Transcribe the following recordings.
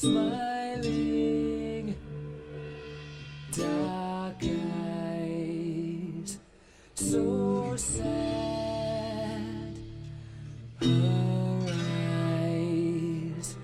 smiling. Dark eyes so sad. Her eyes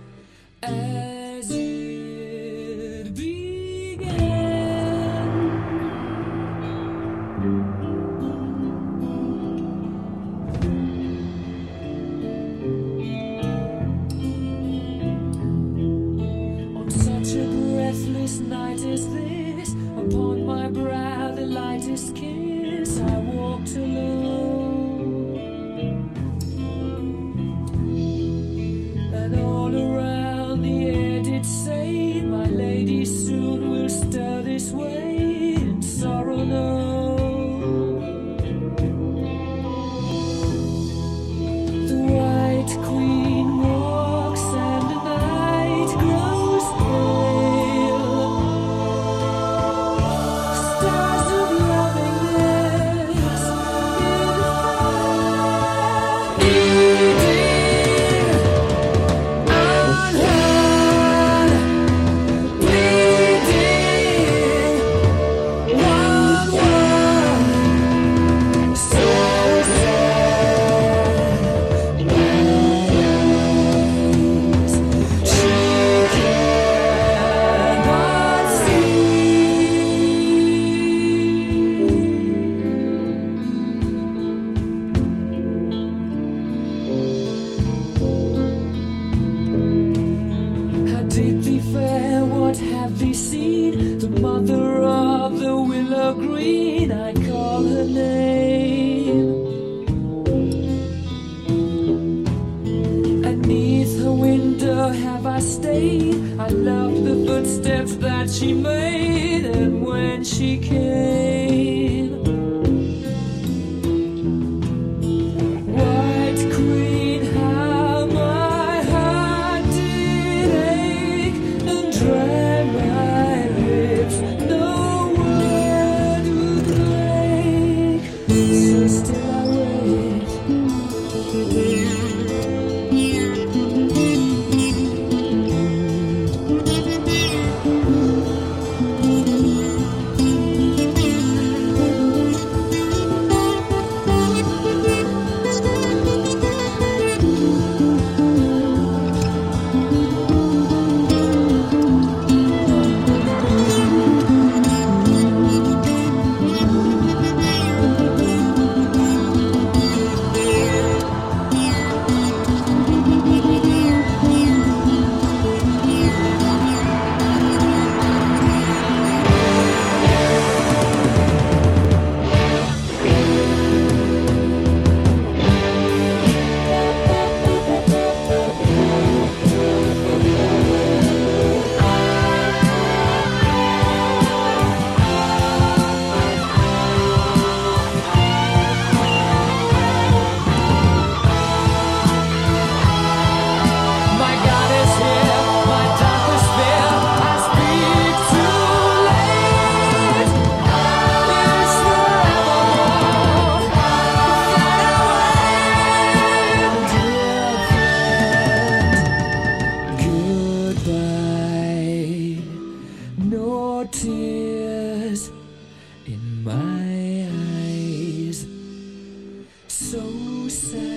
sway. I call her name. Beneath her window, have I stayed? I loved the footsteps that she made, and when she came. no tears in my eyes. So sad.